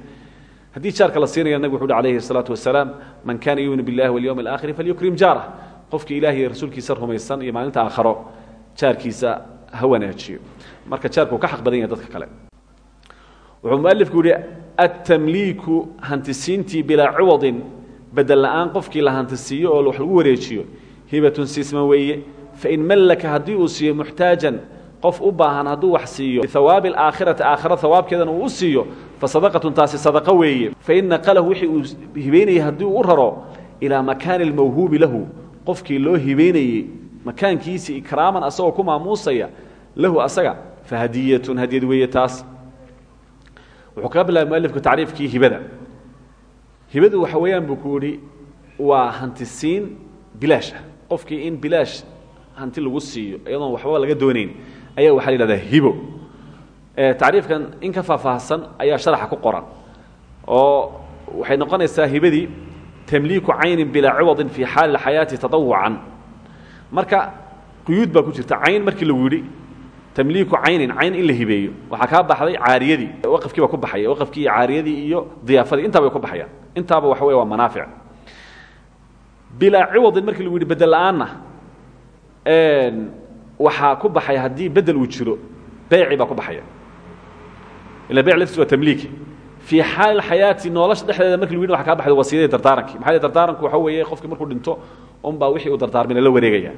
haddii jaarka la siinaya nabig wuxu uhi alayhi الsalaatu wasalaam man kana yuuminu biاllahi walyowm اlaakhiri falyukrim jaarah qofkii ilahi iyo rasuulkiisa rumaysan iyo maalinta aakharo jaarkiisa ha wanaajiyo marka jaarku ka xaq badan yahay dadka kale wuxuu mualifku yihi altamliiku hantisiintii bilaa ciwadin bedel la'aan qofkii la hantisiiyo oo wax lagu wareejiyo hibatun siisma weeye fain mallaka haddii uu siiyo muxtaajan qof u baahan hadduu wax siiyo bihawaabi alaakhirati aakhira hawaabkeedana uu u siiyo fasadaqatun taasi sadaqa weeye fain naqalahu wixii uu hibaynayay haddii uu u raro ilaa makaani almawhuubi lahu qofkii loo hibaynayey makaankiisii ikraaman asagoo ku maamuusaya lahu asaga fahadiyatun hadiyad weeye taas wuxuu kaga bilaabay mualifku tacriifkii hibada hibadu waxa weeyaan buu ku yihi waa hantisiin bilaash ah qofkii in bilaash hanti lagu siiyo iyadoon waxbaba laga doonayn ayaa waxaa la yihahdaa hibo. Tacriifkan in ka faahfaahsan ayaa sharaxa ku qoran oo waxay noqonaysaa hibadii tamliiku caynin bilaa ciwadin fii xaali اxayaati taطawucan marka quyuud baa ku jirta cayn markii lagu yidhi tamliiku caynin cayn in la hibeeyo. Waxaa kaa baxday caariyadii waqafkii baa ku baxaya waqafkii iyo caariyadii iyo diyaafadii intaa bay ku baxayaan. Intaaba waxa wey waa manaafic. Bilaa ciwadin markii lagu yidhi bedel la'aanna waxaa ku baxaya haddii bedel uu jiro beyci baa ku baxaya. Ila beyc laftiis waa tamliiki. Fii xaali xayaati nolosha dhexdeeda marki lagu yidhi waxa kaa baxday wasiidadii dardaarankii maxaa dardaaranku waxa weeye qofkii markuu dhinto un baa wixii uu dardaarmina la wareegaya.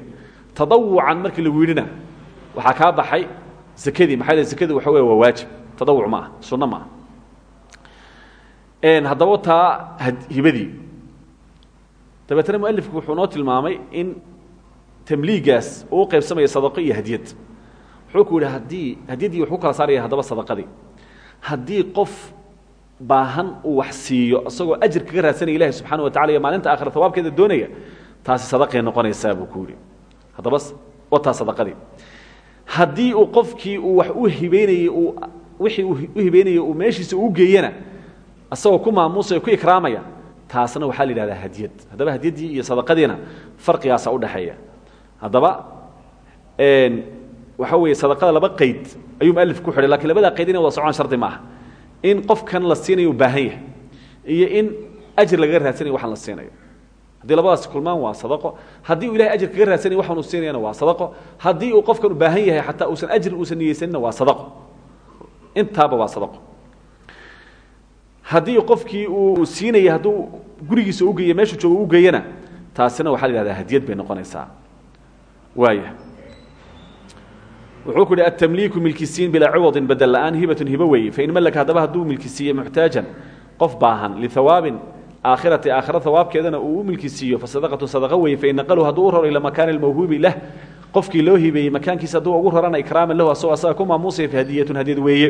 Tadawucan markii lagu yidhina waxaa kaa baxay sekadii maxaa yele sekadu waxa wey waa waajib. Tadawuc ma ah sunno ma ah haddaba taa hibadii. Dabeetna mualifku wuxuu noo tilmaamay in tamliigaas uu qaybsamaya sadaqo iyo hadiyad. Wuxuu ku yidhi haddii hadiyaddii wuxuu kala saaraya haddaba sadaqadii. Haddii qof baahan uu wax siiyo isagoo ajir kaga raadsanaya ilahi subxana wa tacala iyo maalinta aakhira hawaabkeeda doonaya taasi sadaqay noqonaysaa buu ku yidhi. Haddaba wataa sadaqadii. Haddii uu qofkii uu wax u hibeynayey uu wixii u hibeynayey uu meeshiisa uu geeyana isagoo ku maamuusaya ku ikraamaya taasna waxaa la yidhahdaa hadiyad. Haddaba hadiyaddii iyo sadaqadiina farqigaasa udhaxeeya haddaba waxa weeye sadaqada laba qayd ayuu mualif ku xidhay laakiin labadaa qayd inay wada socon shardi ma aha in qofkan la siinayo baahan yahay iyo in ajir lagaga raadsanayo waxaan la siinayo. Haddii labadaas kulmaan waa sadaqo haddii uu ajir kaga raadsanaya waxaan uu siinayana waa sadaqo haddii uu qofkan u baahan yahay xataa uusan ajir uusan niyeysanina waa sadaqo. Intaaba waa sadaqo. Haddii qofkii uu siinaya hadduu gurigiisa ugeeya meeshuu joogo u geeyana taasina waxaa la yihahdaa hadiyad bay noqonaysaa waaya wuxuu ku yidhi atamliiku milkisiin bilaa ciwadin bedel la'aan hibatun hibo weeye fain malaka haddaba hadduu milkisiiye muxtaajan qof baahan lihawaabin aakhirati aakhira hawaabkeedana uu u milki siiyo fasadaqatu sadaqa weeye fain naqalu hadduu u raro ila makaani almawhuubi lah qofkii loo hibeeyey makaankiisa hadduu ugu rarana ikraaman lahu asagoo asaga ku maamuusaya fahadiyatun hadiyad weeye.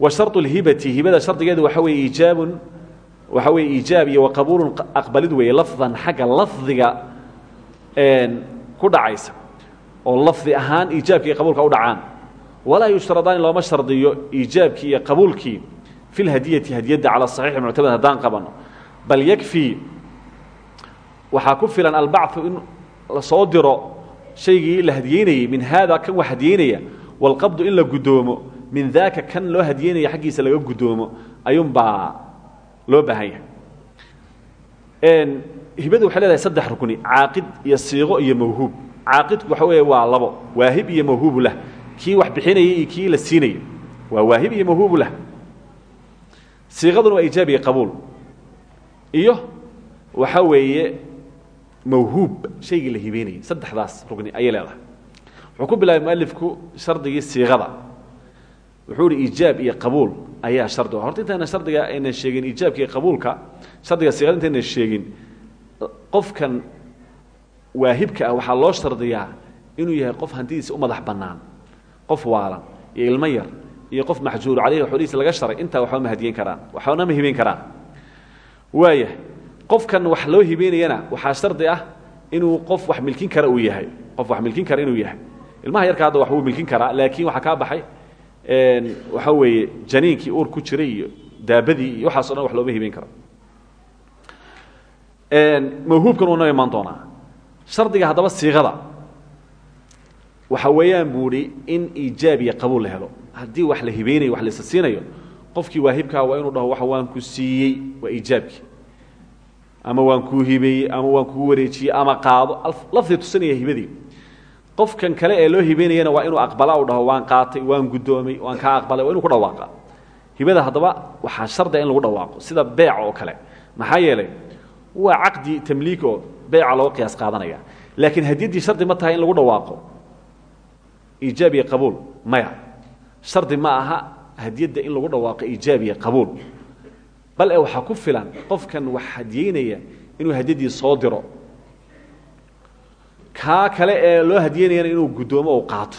Wa sharطu اlhibati hibada shardigeedu waxa weeye iijaabun waxa weeye iijaab iyo waqabuulun aqbalid weeye lafdan xagga lafdiga ku dhacaysa oo lafdi ahaan iijaabki iyo qabuulka u dhacaan. Walaa yushtaradaani looma shardiyo iijaabkii iyo qabuulkii fi lhadiyati hadiyadda cala saxiixi muctamad haddaan qabano. Bal yakfii waxaa ku filan albachu in la soo diro shaygii la hadiyeynayey min haada kan wax hadiyeynaya walqabdu in la guddoomo min daaka kan loo hadiyeynaya xaggiisa laga guddoomo ayuunbaa loo baahan yahay. Hibadu waxay leedahay saddex rukni caaqid iyo siiqo iyo mawhuub caaqidku waxa weeye waa labo waahib iyo mawhuubu lah. Kii wax bixinaya iyo kii la siinaya waa waahib iyo mawhuubu lah. Siiqaduna waa iijaab iyo qabuul. Iyo waxa weeye mawhuub shaygii la hibeynayay saddexdaas rugni ayay leedahay. Wuxuu ku bilaabay mualifku shardigii siiqada wuxuu ihi iijaab iyo qabuul ayaa shardi. Horta intayna shardiga aynan sheegin iijaabka iyo qabuulka shardiga siiqada intaynan sheegin qofkan waahibka ah waxaa loo shardiyaa inuu yahay qof hantidiisa u madax bannaan. Qof waalan iyo ilmo yar iyo qof maxjuuru caleyhi xoolihiisa laga sharay intaa waxba ma hadiyen karaan waxbana ma hibeyn karaan. Waaya qofkan wax loo hibeynayana waxaa shardi ah inuu qof wax milkin kara uu yahay qof wax milkin kara inuu yahay. Ilmaha yarka hadda wax wuu milkin karaa laakiin waxaa kaa baxay waxa weeye janiinkii uur ku jiray daabadii iyo waxaaso wax looma hibeyn karo. Mawhuubkan uu noo imaan doonaa shardiga haddaba siiqada waxa weeyaan buu idhi in iijaab iyo qabuul la helo. Haddii wax la hibeynayo wax laisa siinayo qofkii waahibkaa waa inuu dhaho waxa waan ku siiyey waa iijaabkii. Ama waan kuu hibeeyey ama waan kuu wareejiyey ama qaado. Lafdi tusinaya hibadii. Qofkan kale ee loo hibeynayana waa inuu aqbala u dhaho waan qaatay waan guddoomay waan kaa aqbalay waa inuu ku dhawaaqa hibada haddaba waxaa shardiga in lagu dhawaaqo sida beec oo kale. Maxaa yeelay? Waa caqdi tamliik oo beeca looga qiyaas qaadanaya. Laakiin hadiyaddii shardi ma tahay in lagu dhawaaqo iijaab iyo qabuul maya. Shardi ma aha hadiyadda in lagu dhawaaqo iijaab iyo bal e waxaa ku filan qofkan wax hadiyeynaya inuu hadiyaddii soo diro. Kaa kale ee loo hadiyeynayana inuu guddoomo u qaato.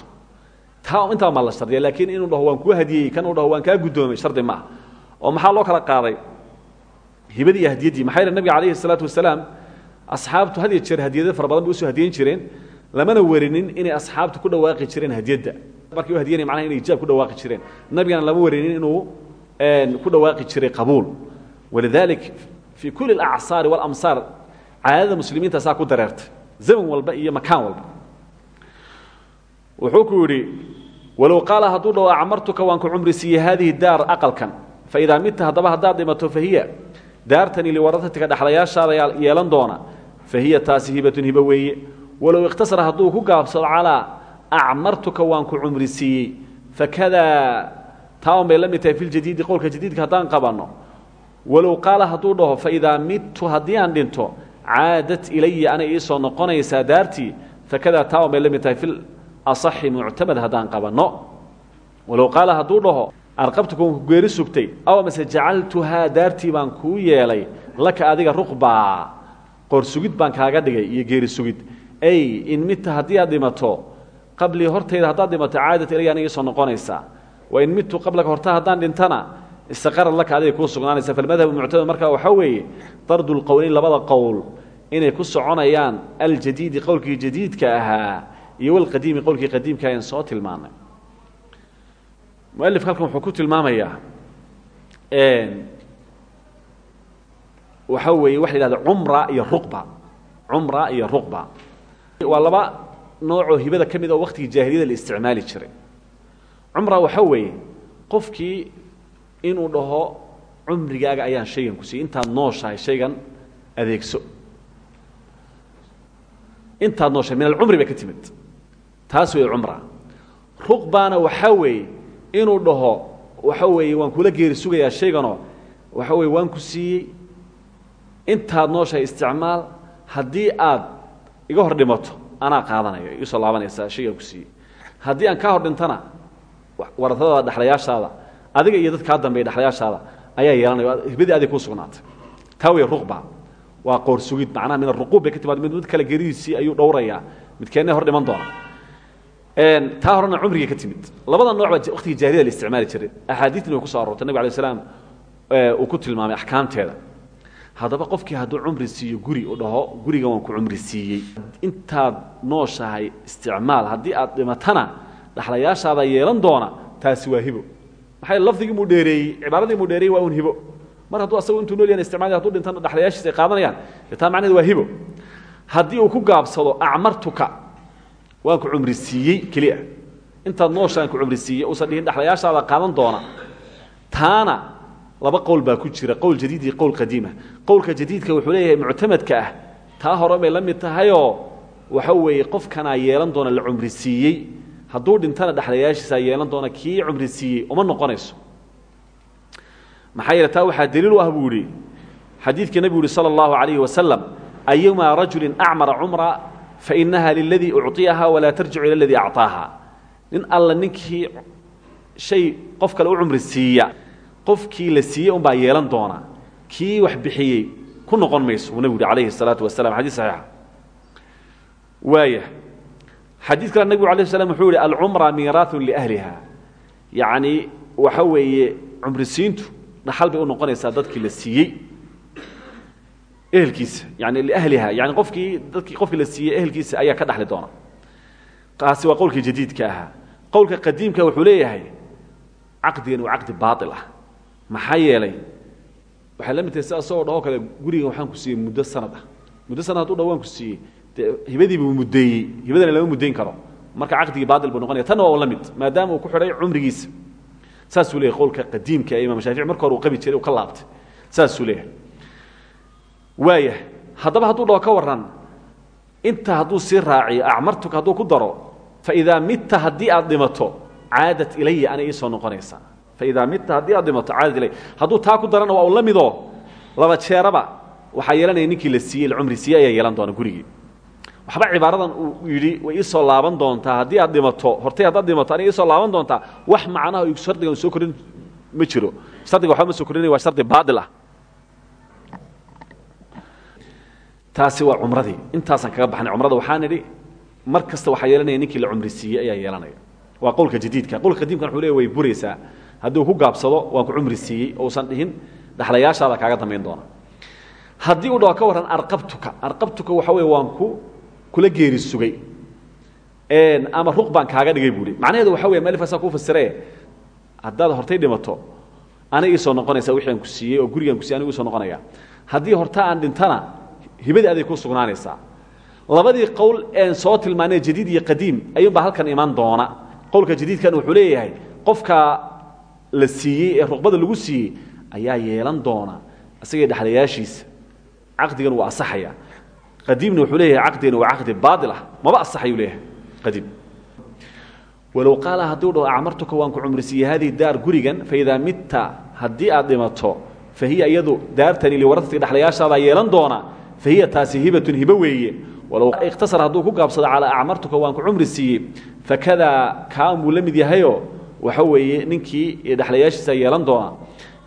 Taa intaa ma la shardiya laakiin inuu dhaho waan kuu kan uu dhaho waan kaa shardi ma oo maxaa loo kala qaaday? Hibadii iyo hadiyaddii maxaa yeele nabiga calayhi salaatu wasalaam asxaabtu had iyo jeer hadiyado fara badan bay u soo jireen lamana warinin inay asxaabtu ku dhawaaqi jireen hadiyadda. Markay u hadiyanay macnaha inay ijaab ku dhawaaqi jireen. Nabigana lama warinin inuu ku dhawaaqi jiray qabuul. Walidalik fii kuli alacsaari walamsaar caadada muslimiinta saa ku dareertay zaman walba iyo makaan walba. Wuxuu ku yidhi walow qaala hadduu dhaho acmartuka waan ku cumri siiyey haadihi daar aqalkan. Faidaa midta haddaba haddaad dhimato fahiya daartani liwaratatika dhexlayaashaada yeelan doona fahiya taasi hibatun hibo weeye walow ikhtasara hadduu ku gaabsado calaa acmartuka waan ku cumri siiyey fakadaa taa un bay la mid tahay fi ljadiidi qowlka jadiidka haddaan qabanno walow qaala hadduu dhaho faidaa midtu haddii aan dhinto caadat ilaya anay iisoo noqonaysaa daartii fakadaa taa un bay la mid tahay fi asaxi muctamad haddaan qabanno walow qaala geeri sugtay aw mase jacaltuhaa daartii baan kuu yeelay laka adiga ruqbaa qoor sugid baan kaaga dhigay iyo geeri sugid. Ay in midta haddii aad dhimato qablii hortayda haddaad dhimato caadat ilaya aniga iisoo noqonaysaa wa in midtu qablaka horta haddaan dhintana istaqarad laka adiga kuu sugnaanaysa. Falmadhabu muctamad markaa waxaa weeye dardu lqowleyn labada qowl inay ku soconayaan aljadiidi qowlkii jadiidka ahaa iyo walqadiimi qowlkii qadiimka ayaan soo tilmaanay mualifka halkan wuxuu ku tilmaamayaa waxa weeye waxa la yihahda cumra iyo ruqba. Cumra iyo ruqba. Waa laba noocoo hibada ka mid oo waktigii jaahiliyada la isticmaali jiray. Cumra waxa weeye qofkii inuu dhaho cumrigaaga ayaan shaygan ku siiyey. Intaad nooshahay shaygan adeegso. Intaad nooshahay min alcumri bay ka timid. Taas weeye cumra. Ruqbana waxaa weeye inuu dhaho waxa weeye waan kula geeri sugayaa shayganoo waxa weye waan ku siiyey intaad nooshahay isticmaal haddii aad iga hor dhimato anaa qaadanaya iisoo laabanaysaa shaygaan ku siiyey. Haddii aan kaa hor dhintana waradada dhexlayaashaada adiga iyo dad kaa dambeeya ayaa yeelanaya hibadii adig kuu sugnaatay. Taa ruqba waa qoor sugid macnaha min aruquub ka timaad mid kale geridiisii ayuu dhowrayaa midkeenne hor dhiman doona. Taa horena cumriga ka timid. Labada nooc baa waqtigii jaahiliyada la isticmaali jiray. Axaadiidna way ku so aroortay nabig alay slam uu ku tilmaamay axkaamteeda haddaba qofkii hadduu cumri siiyo guri u dhaho gurigan waan ku cumri siiyey. Intaad nooshahay isticmaal haddii aad dhimatana dhaxlayaashaada yeelan doona taasi waa hibo. Maxaa lafdigii muu dheereeyey cibaaradii muu dheereeyey waa un hibo. Mar hadduu asagu intuu nool yahan isticmaal hadduu dhintana dhaxlayaashiisa ay qaadanayaan taa macnaheed waa hibo. Haddii uu ku gaabsado acmartuka waan ku cumri siiyey keliya. Intaad nooshaan ku cumri siiyey uusan dhaxlayaashaada qaadan doona. Taana laba qowl baa ku jira qowl jadiid iyo qowl qadiima. Qowlka jadiidka wuxuu leeyahay muctamadka ah. Taa hore bay la mid tahayoo waxa weeye qofkanaa yeelan doona la cumri siiyey. Dhintana dhexlayaashiisaa yeelan doona kii cumri uma noqonayso. Maxaa yeele taa waxaa daliil u ah buu idhi xadiidkii nebigu uhi sala allahu calayhi wasalam ayumaa rajulin acmara cumra fainaha liladii ucطiyaha walaa tarjicu ila ladii acطaaha nin alla ninkii shay qof kale u qofkii la siiyey un baa yeelan doona kii wax bixiyey ku noqon mayso uu nebigu uhi calayhi الsalaatu wasalam xadis saxiixa waaya xadiid kale nebigu alay slam wuxuu yihi alcumra miiraaثu liahliha yacni waxa weeye cumrisiintu dhaxal bay u noqonaysaa dadkii la siiyey ehelkiisa yani liahliha yani qofkii dadkii qofkii la siiyey ehelkiisa ayaa ka dhaxli doona kaasi waa qowlkii jadiidka ahaa qowlka qadiimka wuxuu leeyahay caqdigan waa caqdi baail ah maxaa yeelay waxay la mid tahay si asagoo dhahoo kale gurigan waxaan ku siiyey muddo sanad ah. Muddo sanad haduu dhah waan ku siiyey. Dee hibadiibuu muddeeyey. Hibadana lama muddayn karo. Marka caqdigii baail buu noqonaya. Tanna waa la mid maadaama uu ku xidhay cumrigiisa saasuu leeyahy qowlka qadiimka ee imam shaafici marka hore uu qabi jiray uu ka laabtay. Saasuu leeyahay. Waaya haddaba hadduu dhaho ka warran inta hadduu sii raaciyo acmartuka hadduu ku daro faidaa mitta haddii aad dhimato caadat ilaya anay iisoo noqonaysaa faidaa mitta haddii aad dhimato caadat ilaya hadduu taa ku darana waa u laba jeeraba waxaa yeelanaya ninkii la siiyey lcumri siiyey ayaa yeelan doona gurigii waxba cibaaradan uu yidhi way iisoo laaban doontaa haddii aad dhimato hortay haddaad dhimato anay iisoo laaban doontaa wax macnaha shardigan soo korin ma jiro shardiga waxba ma soo korinaya waa shardi baatil ah taasi waa cumradii intaasaan kaga baxnay cumrada waxaan idhi mar kasta waxaa yeelanaya la cumri siiyey ayaa yeelanaya waa qowlka jadiidka qowlka qadiimkan wuxuu leey way buraysaa hadduu ku gaabsado waan ku cumri siiyey ousan dhihin dhaxlayaashaada kaaga dambayn doona haddii uu dhaho ka arqabtuka arqabtuka waxa weeye waan ku kula geeri sugay. Ama ruq kaaga dhigay buuhi macnaheedu waxa weya malifaasaa kuu fasiree haddaad hortay dhimato ana iisoo noqonaysa wixii ku siiyey oo gurigaan ku siiyey anigu isoo noqonaya. Haddii horta aan dhintana hibadii aday ku sugnaanaysaa labadii qowl een soo tilmaanay jadiid iyo qadiim ayuunbaa halkan imaan doona. Qowlka jadiidkan wuxuu leeyahay qofka la siiyey ee ruqbada lagu siiyey ayaa yeelan doona isagii dhexlayaashiisa caqdigan waa asaxaya. Qadiimna wuxuu leeyahay caqdigani waa caqdi baail ah. Maba asaxayuu leeyahay qadiim. Walow qaala hadduu dhaho acmartuka waan ku cumrisiiyey hadihi daar gurigan faidaa mitta haddii aad dhimato fa hiya iyadu daartani liwarasatii dhexlayaashaadaa yeelan doona fa hiya taasi hibatun hibo weeye. Walow ikhtasar hadduu ku gaabsado calaa acmartuka waan ku cumri siiyey fakadaa kaan buu la mid yahayoo waxa weeye ninkii dhexlayaashiisa yeelan doona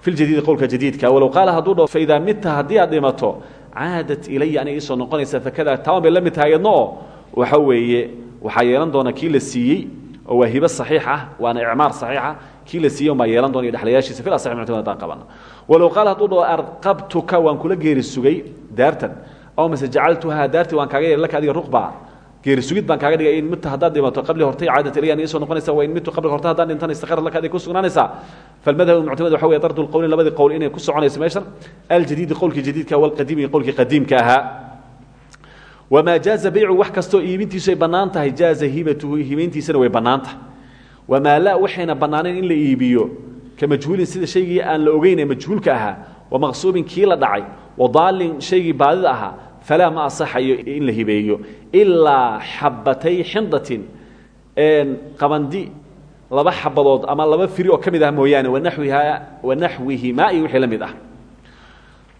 fi ljadiidi qowlka jadiidka. Walow qaala hadduu dhaho faidaa mitta haddii aad dhimato caadat ilaya anay iisoo noqonaysa fakadaa taan bay la mid tahay iyadna oo waxa weeye waxaa yeelan doona kii la siiyey oo waa hibo saxiix ah waana icmaar saxiixa kii la siiyey umbaa yeelan doona iyo dhexlayaashiisa fil asaxi muctamad haddaan qabana walow qaala hadduu dhaho arqabtuka waan kula geeri sugay daartan. Aw mase jacaltuhaa daartii waan kaaga yeelay laka adiga ruqba geeri sugid baan kaaga dhigay in mitu haddaad dhimato qabli hortay caadat ilaya an iisoo noqonaysa waa in mitu qabli hortay haddaan dhintan istiqarat laka adig ku sugnaanaysaa. Falmadhab muctamad waxa weeye dardu lqowlin labadii qowl inay ku soconayso meeshan. Aljadiidi qowlkii jadiidka walqadiimi qowlkii qadiimka ahaa. Wamaa jaaza baycu wax kastoo iibintiisu ay bannaan tahay jaaza hibatuhu hibayntiisana way bannaan tahay. Wamaa laa waxayna in la iibiyo. Ka majhuulin sida shaygii aan la ogeyn ee majhuulka wa maqsuubin kii la dhacay. Wa daalin shaygii baadida ahaa falaa ma asaxayo in la hibeeyo ilaa xabbatay xindatin qabandi laba xabadood ama laba firi oo ka mid ah mooyaane wanawiha wanaxwihimaa iyo wixii la mid ah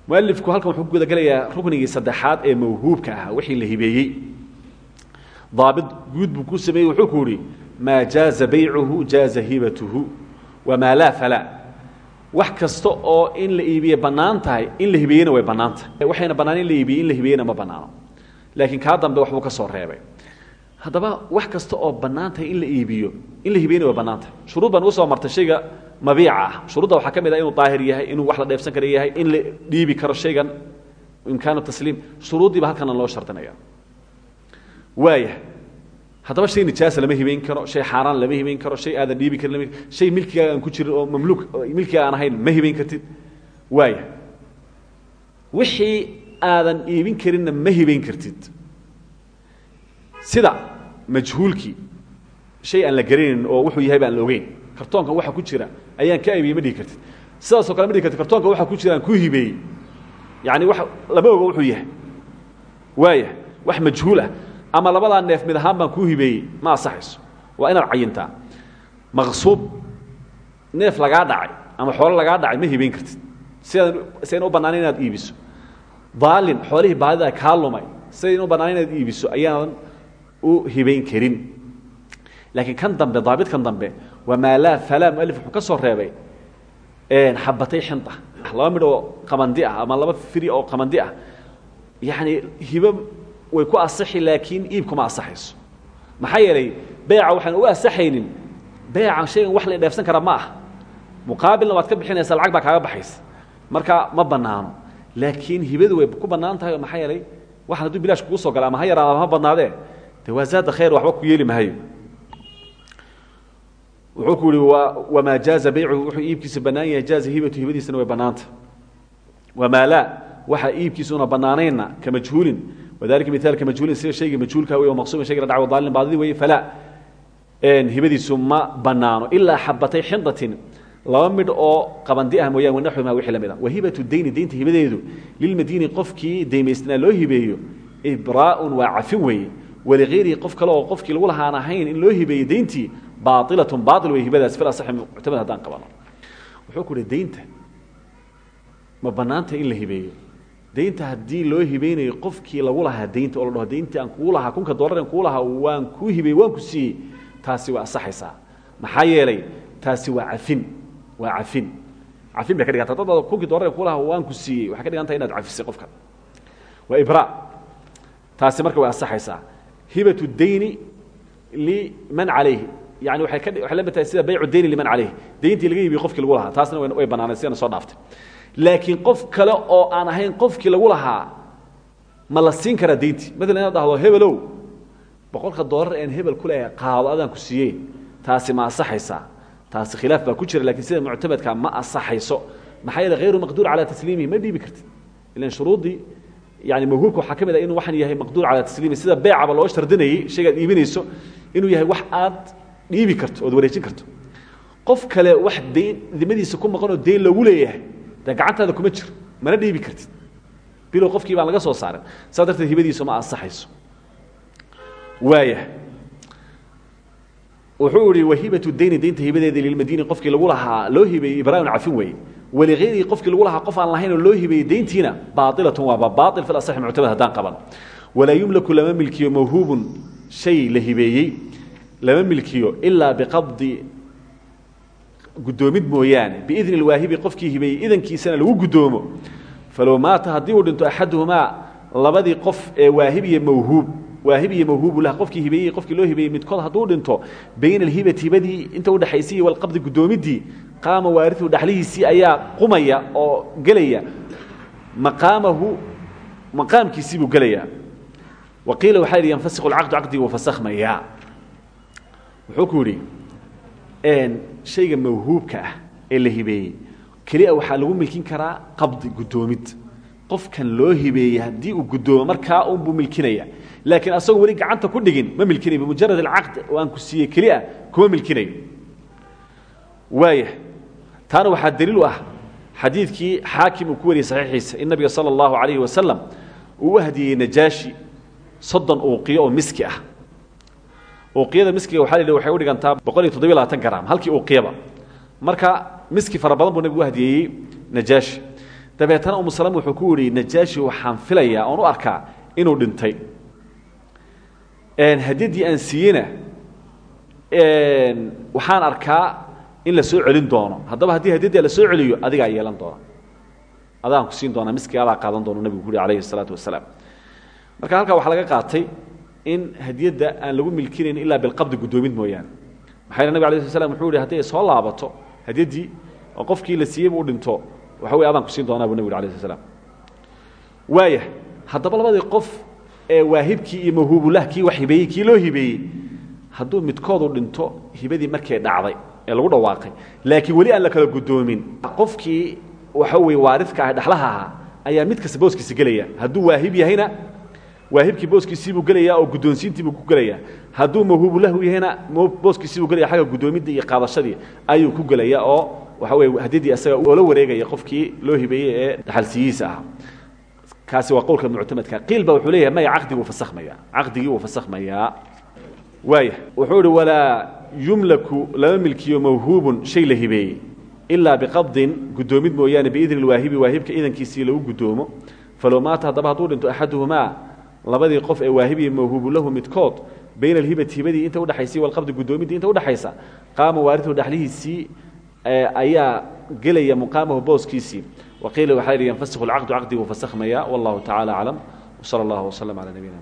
mualifku halkan wuxuu gudagelayaa ruknigii saddexaad ee mawhuubka ahaa wixii la hibeeyey daabit guud buu ku sameeyey wuxuu ku yihi maa jaaza baycuhu jaaza hibatuhu wamaa laa falaa wax kasta oo in la iibiye bannaan tahay in la hibeeyena way bannaan tahay. Waxayna bannaan in la iibiyey in la hibeeyena ma bannaano. Laakiin kaa dambe waxbuu ka soo reebay. Haddaba wax kasta oo bannaan tahay in la iibiyo in la hibayna way bannaan tahay. Shuruud baan ugu soo martay shayga mabiica ah. Shuruudda waxaa ka mid ah inuu daahir yahay inuu wax la dheefsan kara yahay in la dhiibi karo shaygan imkaanu tasliim. Shuruuddiiba halkana loo shardinaya waaya haddaba shay nijaasa lama hibayn karo shay xaaraan lama hibayn karo shay aadan dhiibi karin shay milkigaaga aan ku jirin oo mamluuk milkiga aan ahayn ma hibayn kartid. Waaya wixii aadan iibin karinna ma hibayn kartid. Sida majhuulkii shay aan la garanayn oo wuxuu yahay baan la ogeyn. Kartoonkan waxa ku jira ayaan ka iibiyey ma dhihi kartid. Sidaasoo kale ma dhihi kartid kartoonka waxa ku jira aan ku hibeeyey yacani wax lama ogo wuxuu yahay. Waaya wax majhuul ah ama labadaa neef mid ahaan baan kuu hibeeyey ma asaxayso waa inaad cayintaa maqsuub neef lagaa dhacay ama xoolo lagaa dhacay ma hibayn kartid. Sidaad sidayn u bannaan inaad iibiso. Daalin xoolihii baadida kaa lumay. Sidayn u bannaan inaad iibiso ayaanan u hibayn karin. Laakiin kan dambe daabitkan dambe waa maa laa falaa mualif wuxuu ka soo reebay xabatay xinta. Laba midh oo qamandi ah ama laba firi oo qamandi ah. Yacni hibo way ku asaxi laakiin iibkuma asaxayso. Maxaa yeelay beeca waxaan u asaxaynin beecan shaygan wax la dheefsan kara ma ah muqaabilna waad ka bixinaysaa lacag baa kaaga baxaysa. Marka ma bannaano laakiin hibadu way ku bannaan tahay maxaa yeelay waxaan hadduu bilaash kugu soo gala ama ha yaraada ama ha badnaadee dee waa zaada khayr waxba ku yeeli mahayo wuxuu ku yihi wamaa jaaza baycuhu wuxuu iibkiisa bannaan yahay jaaza hibatu hibadiisana way bannaanta. Wamaa laa waxa iibkiisuna bannaanayna ka majhuulin wadalika miaalka majhuulin sida shayga majhuulka wey oo maqsuumin shayga la dhaco daalin baadidi weye falaa hibadiisu ma bannaano ilaa xabatay xindatin laba midh oo qabandi ah mooyaan wanaxwimaa wixii la mid a wahibatu dayni daynta hibadeedu lilmadiini qofkii daymaysnaa loo hibeeyo ibraa'un waa cafin weeye waligayrihi qof kale oo qofkii lagu lahaan ahayn in loo hibeeyey dayntii baailatun baail wey hibadaas fil asaxi muctamad haddaan qabano wuxuu ku uhi daynta ma bannaanta in la hibeeyo daynta haddii loo hibeynayo qofkii lagu lahaa daynta oo la dhaho dayntii aan kugu lahaa kunka dollar aan kugu lahaa waan kuu hibeeyey waan ku siiyey taasi waa asaxaysaa maxaa yeelay taasi waa cafin waa cafin. Cafin bay ka dhiganta dad kunkii dollar aan kugu lahaa waan ku siiyey. Waxay ka dhigan tahay inaad cafisay qofka. Waa ibraa taasi marka way asaxaysaa hibatu dayni liman calayhi. Yani waay ka waxay la mid tahay sida baycu dayni liman calayhi. Dayntii laga hibiye qofkii lagu lahaa. Taasna way bannaanay sidana soo dhaaftay laakiin qof kale oo aan ahayn qofkii lagu lahaa ma la siin karaa dayntii maalan inaad dhahdo hebelow boqolka dollar een hebel ku leeyahay qaado adaan ku siiyey taasi ma asaxaysaa taasi khilaaf baa ku jira lakiin sida muctamadka ma asaxayso maxaa yeele hayru maqduur calaa tasliimihi ma dhiibi kartid. Ilan shuruuddii yani mawhuubka waxaa ka mid ah inuu waxaan yahay maqduur calaa tasliimihi sida beecaba loo shardinayey shaygaad iibinayso inuu yahay wax aad dhiibi karto ood wareejin karto. Qof kale wax dayn dimadiisa ku maqan oo dayn lagu leeyahay dee gacantaada kuma jiro mana dhiibi kartid. Bilow qofkii baan laga soo saarin saa darteed hibadiisu ma ansaxayso. Waaya wuxuu ihi wahibatu dayni daynta hibadeeda lilmadiini qofkii lagu lahaa loo hibeeyey ibraahim cafin weeye. Waligayrihi qofkii lagu lahaa qof aan lahayn oo loo hibeeyey dayntiina baailatun waaba baail fil asaxi muctamad haddaan qaban. Walaa yumlaku lama milkiyo mawhuubun shay la hibeeyey. Lama milkiyo ilaa biqabdi guddoomid mooyaane. Biidni lwaahibi qofkii hibeeyey idankiisana lagu guddoomo falow maata haddii uu dhinto axaduhumaa labadii qof ee waahib iyo mawhuub. Waahib iyo mawhuubu lah qofkii hibeeyey qofkii loo hibeeyey midkood hadduu dhinto bayna alhibati hibadii inta udhexaysay iyo walqabdi guddoomiddii qaama waarihu dhaxlihiisii ayaa qumaya oo gelaya. Maqaamahu maqaamkiisii buu gelayaa. Wa qiila waxaa yidhi yanfasiqu lcaqdu caqdigi wuu fasakhmayaa. Wuxuu ku yidhi shayga mawhuubka ah ee la hibeeyey. Kelia waxaa lagu milkin karaa qabdi guddoomid. Qofkan loo hibeeyey haddii uu guddoomo markaa unbuu milkinaya. Laakiin asagoo weli gacanta ku dhigin ma milkinayo bimujarad alcaqd oo aan ku siiyey kelia kuma milkinayo waaya taana waxaa daliil u ah xadiidkii xaakim ku wariyey saxiixiisa in nabiga sala allahu calayhi wasalam uu u hadiyey najaashi soddon miski ah uqiyada miskiga la yidhi waxay u dhigantaa boqol iyo toddobiyo labaatan gram halkii uqiyaba marka miski fara badan buu nabigu hadiyeeyey najaashi. Dabeetana umu salama wuxuu ku yidhi najaashi waxaan filayaa oon u arkaa inuu dhintay. Hadiyaddii aan siiyeyna waxaan arkaa in la soo celin doono. Haddaba haddii hadiyaddii la soo celiyo adigaa yeelan doona. Adaan ku siin doonaa miskiga adaa qaadan doono nabigu ku yidhi alayhi الsalaatu wasalaam. Marka halkaa waxaa laga qaatay in hadiyadda aan lagu milkinayn ilaa bilqabdi guddoomid mooyaane. Maxaa yele nabig alay sl slam wuxuu yihi hadday soo laabato hadyaddii oo qofkii la siiyeyba u dhinto waxa wey adaan ku siin doonaa buu nabig alay sl slam waaya haddaba labadii qof ee waahibkii iyo mawhuubulah kii wax hibeeyey kii loo hibeeyey hadduu midkoodu dhinto hibadii markay dhacday ee lagu dhawaaqay laakiin weli aan la kala guddoomin qofkii waxa weye waaridka ah dhexlaha ahaa ayaa mid kasta booskiisa gelaya. Hadduu waahib yahayna waahibkii booskiisiibuu gelaya oo guddoonsiintiibuu ku gelaya hadduu mawhuubulahu yahayna booskiisiibuu gelaya xagga guddoomiddii iyo qaadashadii ayuu ku gelaya oo waxa weye hadidii isaga oola wareegaya qofkii loo hibeeyey ee dhaxalsiyihiisa ahaa kaasi waa qowlka muctamadka. Qiil ba wuxuu leeyahay maya caqdiguu fasakhmaya caqdigii wuu fasakhmayaa. Waaya wuxuu ihi walaa yumlaku lama milkiyo mawhuubun shay la hibeeyey ilaa biqabdin guddoomid mooyaane biidni lwaahibi waahibka idankiisii lagu guddoomo. Falow maata haddaba hadduu dhinto axaduhumaa labadii qof ee waahibiya mawhuubu lahu midkood bayna alhibati hibadii inta udhexaysay walqabdi guddoomiddii inta udhexaysa qaama waarihu dhaxlihiisii ayaa gelaya muqaamahu booskiisii. Waqiila waxaa yidhi yanfasikhu alcaqdu caqdiguu fasakhmaya wallahu tacala aclam wsala allahu waslm cala nabiyina